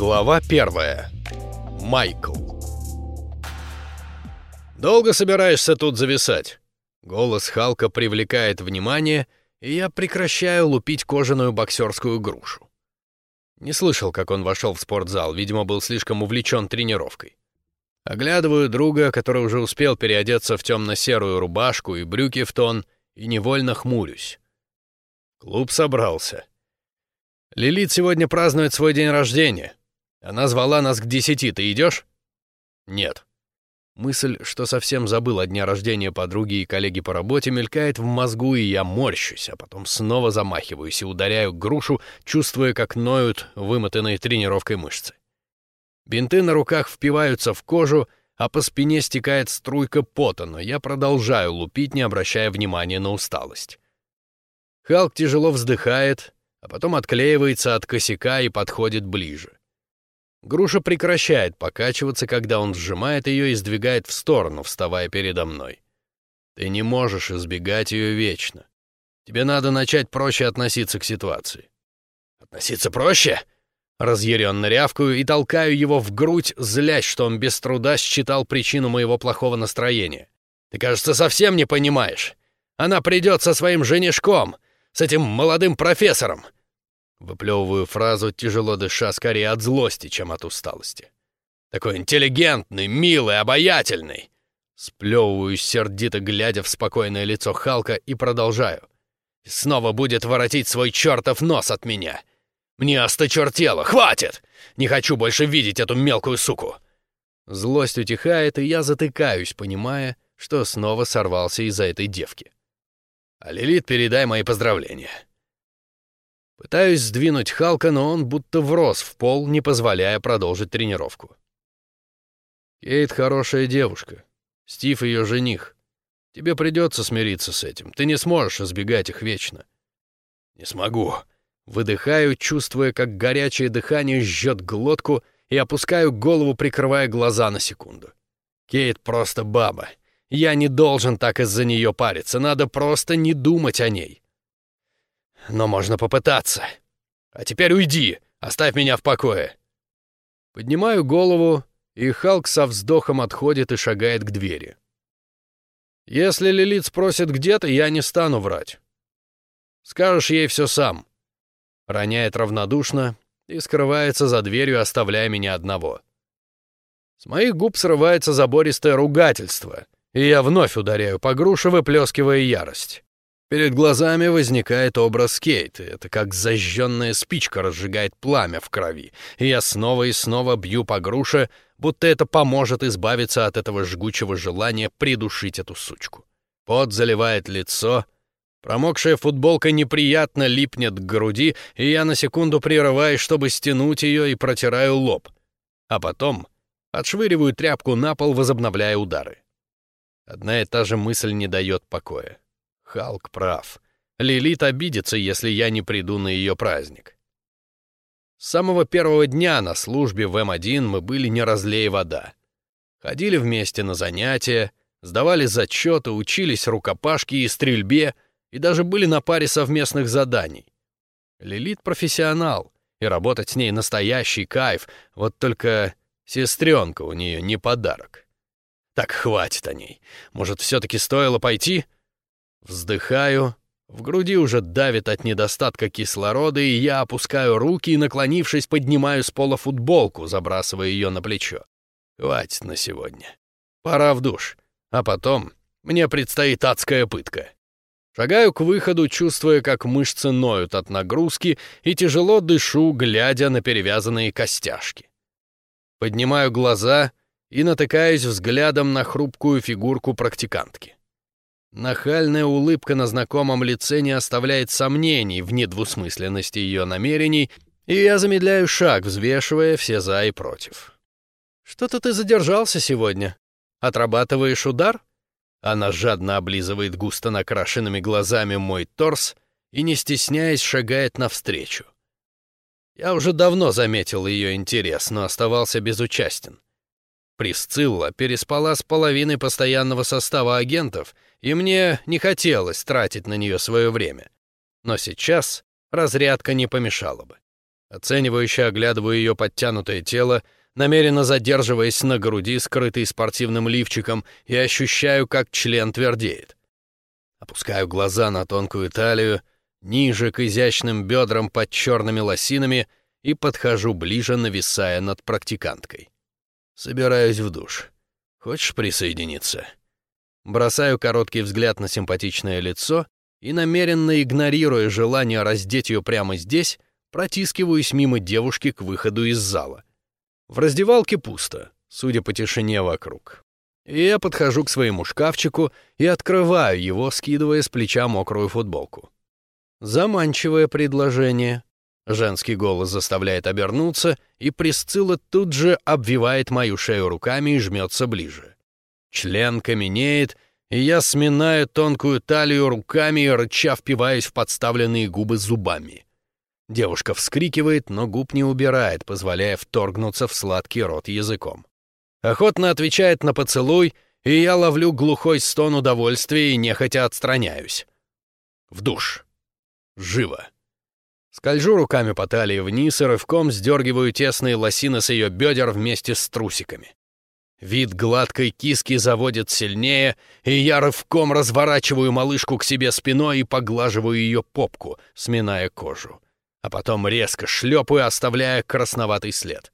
Глава первая. Майкл. «Долго собираешься тут зависать?» Голос Халка привлекает внимание, и я прекращаю лупить кожаную боксерскую грушу. Не слышал, как он вошел в спортзал, видимо, был слишком увлечен тренировкой. Оглядываю друга, который уже успел переодеться в темно-серую рубашку и брюки в тон, и невольно хмурюсь. Клуб собрался. Лилит сегодня празднует свой день рождения. Она звала нас к десяти. Ты идешь? Нет. Мысль, что совсем забыл о дне рождения подруги и коллеги по работе, мелькает в мозгу, и я морщусь, а потом снова замахиваюсь и ударяю грушу, чувствуя, как ноют вымотанные тренировкой мышцы. Бинты на руках впиваются в кожу, а по спине стекает струйка пота, но я продолжаю лупить, не обращая внимания на усталость. Халк тяжело вздыхает, а потом отклеивается от косяка и подходит ближе. Груша прекращает покачиваться, когда он сжимает ее и сдвигает в сторону, вставая передо мной. Ты не можешь избегать ее вечно. Тебе надо начать проще относиться к ситуации. Относиться проще? Разъяренно рявкаю и толкаю его в грудь, злясь, что он без труда считал причину моего плохого настроения. Ты, кажется, совсем не понимаешь. Она придет со своим женишком, с этим молодым профессором. Выплевываю фразу, тяжело дыша, скорее от злости, чем от усталости. Такой интеллигентный, милый, обаятельный. Сплевываюсь, сердито глядя в спокойное лицо Халка и продолжаю. Снова будет воротить свой чертов нос от меня. Мне осточертело, хватит! Не хочу больше видеть эту мелкую суку. Злость утихает, и я затыкаюсь, понимая, что снова сорвался из-за этой девки. А Лилит, передай мои поздравления. Пытаюсь сдвинуть Халка, но он будто врос в пол, не позволяя продолжить тренировку. Кейт хорошая девушка. Стив ее жених. Тебе придется смириться с этим. Ты не сможешь избегать их вечно. Не смогу. Выдыхаю, чувствуя, как горячее дыхание жжет глотку, и опускаю голову, прикрывая глаза на секунду. Кейт просто баба. Я не должен так из-за нее париться, надо просто не думать о ней но можно попытаться. А теперь уйди, оставь меня в покое. Поднимаю голову, и Халк со вздохом отходит и шагает к двери. Если Лилит спросит где-то, я не стану врать. Скажешь ей все сам. Роняет равнодушно и скрывается за дверью, оставляя меня одного. С моих губ срывается забористое ругательство, и я вновь ударяю по груше, выплескивая ярость. Перед глазами возникает образ Кейт, это как зажженная спичка разжигает пламя в крови, и я снова и снова бью по груше, будто это поможет избавиться от этого жгучего желания придушить эту сучку. Пот заливает лицо, промокшая футболка неприятно липнет к груди, и я на секунду прерываюсь, чтобы стянуть ее и протираю лоб, а потом отшвыриваю тряпку на пол, возобновляя удары. Одна и та же мысль не дает покоя. Халк прав. Лилит обидится, если я не приду на ее праздник. С самого первого дня на службе в М1 мы были не разлей вода. Ходили вместе на занятия, сдавали зачеты, учились рукопашке и стрельбе, и даже были на паре совместных заданий. Лилит профессионал, и работать с ней настоящий кайф, вот только сестренка у нее не подарок. Так хватит о ней. Может, все-таки стоило пойти? — Вздыхаю, в груди уже давит от недостатка кислорода, и я опускаю руки и, наклонившись, поднимаю с пола футболку, забрасывая ее на плечо. Хватит на сегодня. Пора в душ. А потом мне предстоит адская пытка. Шагаю к выходу, чувствуя, как мышцы ноют от нагрузки, и тяжело дышу, глядя на перевязанные костяшки. Поднимаю глаза и натыкаюсь взглядом на хрупкую фигурку практикантки. Нахальная улыбка на знакомом лице не оставляет сомнений в недвусмысленности ее намерений, и я замедляю шаг, взвешивая все «за» и «против». «Что-то ты задержался сегодня. Отрабатываешь удар?» Она жадно облизывает густо накрашенными глазами мой торс и, не стесняясь, шагает навстречу. Я уже давно заметил ее интерес, но оставался безучастен. Присцилла переспала с половиной постоянного состава агентов — и мне не хотелось тратить на нее свое время. Но сейчас разрядка не помешала бы. Оценивающе оглядываю ее подтянутое тело, намеренно задерживаясь на груди, скрытой спортивным лифчиком, и ощущаю, как член твердеет. Опускаю глаза на тонкую талию, ниже к изящным бедрам под черными лосинами и подхожу ближе, нависая над практиканткой. Собираюсь в душ. Хочешь присоединиться? Бросаю короткий взгляд на симпатичное лицо и, намеренно игнорируя желание раздеть ее прямо здесь, протискиваюсь мимо девушки к выходу из зала. В раздевалке пусто, судя по тишине вокруг. И я подхожу к своему шкафчику и открываю его, скидывая с плеча мокрую футболку. Заманчивое предложение. Женский голос заставляет обернуться, и Присцилла тут же обвивает мою шею руками и жмется ближе. Член каменеет, и я сминаю тонкую талию руками рыча впиваюсь в подставленные губы зубами. Девушка вскрикивает, но губ не убирает, позволяя вторгнуться в сладкий рот языком. Охотно отвечает на поцелуй, и я ловлю глухой стон удовольствия и нехотя отстраняюсь. В душ. Живо. Скольжу руками по талии вниз и рывком сдергиваю тесные лосины с ее бедер вместе с трусиками. Вид гладкой киски заводит сильнее, и я рывком разворачиваю малышку к себе спиной и поглаживаю ее попку, сминая кожу. А потом резко шлепаю, оставляя красноватый след.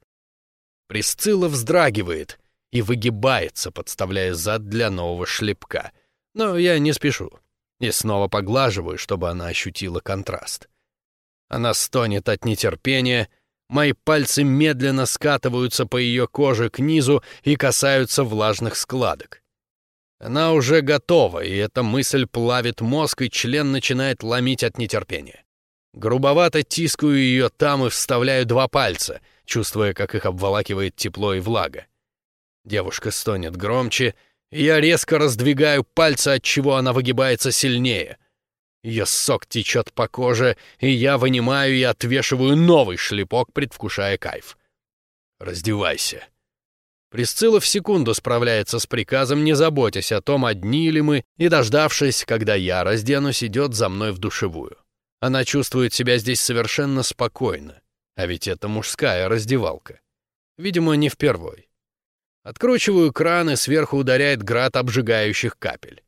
Присцилла вздрагивает и выгибается, подставляя зад для нового шлепка. Но я не спешу. И снова поглаживаю, чтобы она ощутила контраст. Она стонет от нетерпения, Мои пальцы медленно скатываются по ее коже к низу и касаются влажных складок. Она уже готова, и эта мысль плавит мозг, и член начинает ломить от нетерпения. Грубовато тискаю ее там и вставляю два пальца, чувствуя, как их обволакивает тепло и влага. Девушка стонет громче, и я резко раздвигаю пальцы, от чего она выгибается сильнее — ее сок течет по коже, и я вынимаю и отвешиваю новый шлепок, предвкушая кайф. «Раздевайся». Присцилла в секунду справляется с приказом, не заботясь о том, одни ли мы, и, дождавшись, когда я разденусь, идет за мной в душевую. Она чувствует себя здесь совершенно спокойно, а ведь это мужская раздевалка. Видимо, не впервой. Откручиваю кран, и сверху ударяет град обжигающих капель.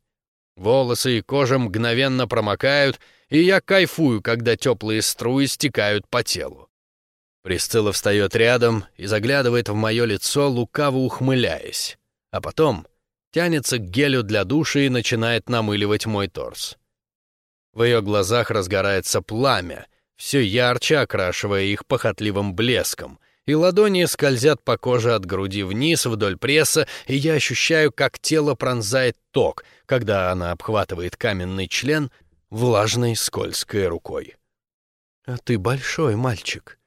Волосы и кожа мгновенно промокают, и я кайфую, когда теплые струи стекают по телу. Присцилла встает рядом и заглядывает в мое лицо, лукаво ухмыляясь, а потом тянется к гелю для душа и начинает намыливать мой торс. В ее глазах разгорается пламя, все ярче окрашивая их похотливым блеском, и ладони скользят по коже от груди вниз вдоль пресса, и я ощущаю, как тело пронзает ток, когда она обхватывает каменный член влажной скользкой рукой. «А ты большой мальчик».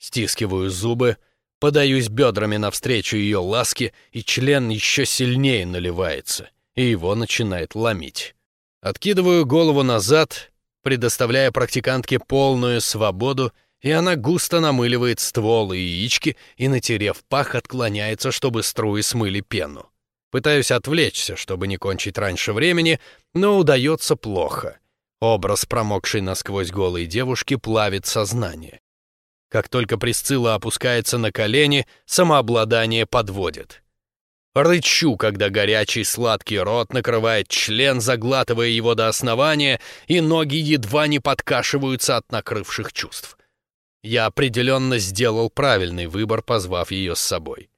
Стискиваю зубы, подаюсь бедрами навстречу ее ласке, и член еще сильнее наливается, и его начинает ломить. Откидываю голову назад, предоставляя практикантке полную свободу, и она густо намыливает ствол и яички и, натерев пах, отклоняется, чтобы струи смыли пену. Пытаюсь отвлечься, чтобы не кончить раньше времени, но удается плохо. Образ промокшей насквозь голой девушки плавит сознание. Как только Присцилла опускается на колени, самообладание подводит. Рычу, когда горячий сладкий рот накрывает член, заглатывая его до основания, и ноги едва не подкашиваются от накрывших чувств. Я определенно сделал правильный выбор, позвав ее с собой.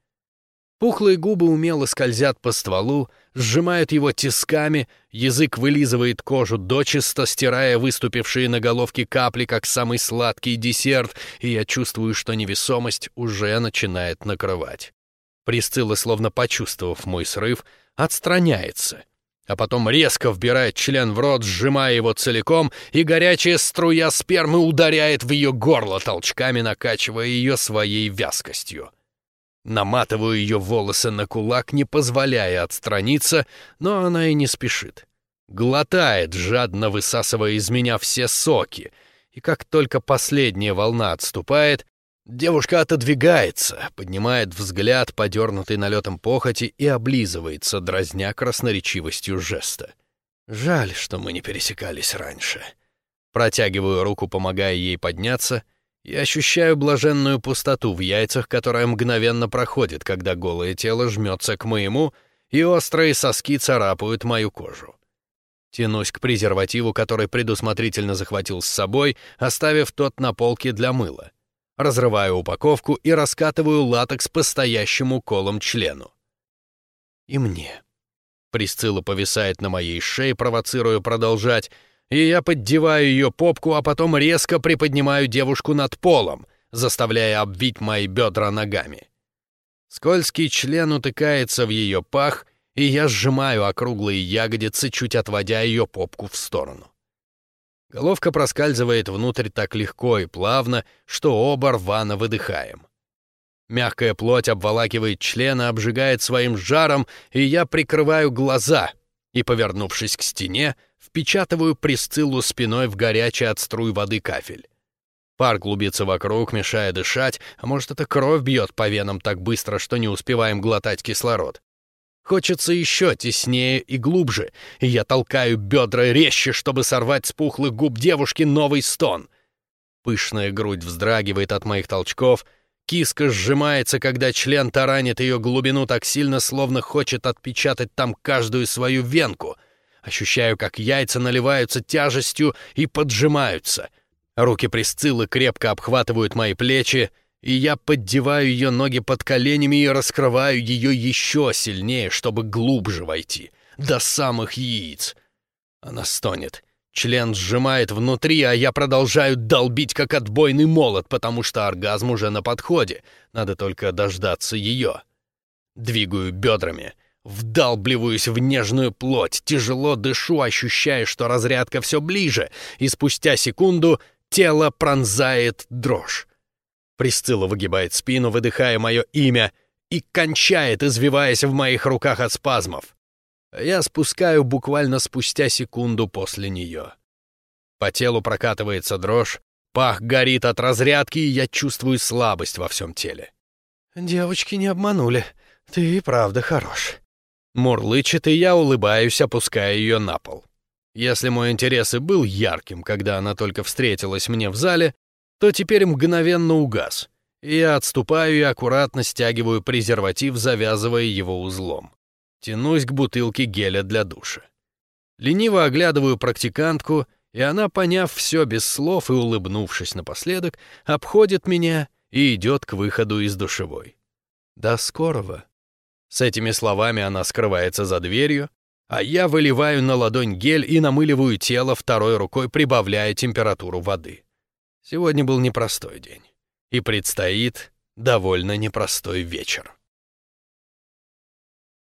Пухлые губы умело скользят по стволу, сжимают его тисками, язык вылизывает кожу дочисто, стирая выступившие на головке капли, как самый сладкий десерт, и я чувствую, что невесомость уже начинает накрывать. Присцилла, словно почувствовав мой срыв, отстраняется — а потом резко вбирает член в рот, сжимая его целиком, и горячая струя спермы ударяет в ее горло, толчками накачивая ее своей вязкостью. Наматываю ее волосы на кулак, не позволяя отстраниться, но она и не спешит. Глотает, жадно высасывая из меня все соки, и как только последняя волна отступает, Девушка отодвигается, поднимает взгляд, подернутый налетом похоти, и облизывается, дразня красноречивостью жеста. Жаль, что мы не пересекались раньше. Протягиваю руку, помогая ей подняться, Я ощущаю блаженную пустоту в яйцах, которая мгновенно проходит, когда голое тело жмется к моему, и острые соски царапают мою кожу. Тянусь к презервативу, который предусмотрительно захватил с собой, оставив тот на полке для мыла. Разрываю упаковку и раскатываю латекс по стоящему колом члену. И мне. Присцилла повисает на моей шее, провоцируя продолжать, и я поддеваю ее попку, а потом резко приподнимаю девушку над полом, заставляя обвить мои бедра ногами. Скользкий член утыкается в ее пах, и я сжимаю округлые ягодицы, чуть отводя ее попку в сторону. Головка проскальзывает внутрь так легко и плавно, что оба рвано выдыхаем. Мягкая плоть обволакивает члена, обжигает своим жаром, и я прикрываю глаза и, повернувшись к стене, впечатываю Присциллу спиной в горячий от струй воды кафель. Пар клубится вокруг, мешая дышать, а может, это кровь бьет по венам так быстро, что не успеваем глотать кислород. Хочется еще теснее и глубже, и я толкаю бедра резче, чтобы сорвать с пухлых губ девушки новый стон. Пышная грудь вздрагивает от моих толчков — Киска сжимается, когда член таранит ее глубину так сильно, словно хочет отпечатать там каждую свою венку. Ощущаю, как яйца наливаются тяжестью и поджимаются. Руки Присциллы крепко обхватывают мои плечи, и я поддеваю ее ноги под коленями и раскрываю ее еще сильнее, чтобы глубже войти, до самых яиц. Она стонет. Член сжимает внутри, а я продолжаю долбить, как отбойный молот, потому что оргазм уже на подходе. Надо только дождаться ее. Двигаю бедрами, вдалбливаюсь в нежную плоть, тяжело дышу, ощущая, что разрядка все ближе, и спустя секунду тело пронзает дрожь. Присцилла выгибает спину, выдыхая мое имя, и кончает, извиваясь в моих руках от спазмов я спускаю буквально спустя секунду после нее. По телу прокатывается дрожь, пах горит от разрядки, и я чувствую слабость во всем теле. «Девочки не обманули. Ты и правда хорош». Мурлычет, и я улыбаюсь, опуская ее на пол. Если мой интерес и был ярким, когда она только встретилась мне в зале, то теперь мгновенно угас. Я отступаю и аккуратно стягиваю презерватив, завязывая его узлом. Тянусь к бутылке геля для душа. Лениво оглядываю практикантку, и она, поняв все без слов и улыбнувшись напоследок, обходит меня и идет к выходу из душевой. «До скорого!» С этими словами она скрывается за дверью, а я выливаю на ладонь гель и намыливаю тело второй рукой, прибавляя температуру воды. Сегодня был непростой день, и предстоит довольно непростой вечер.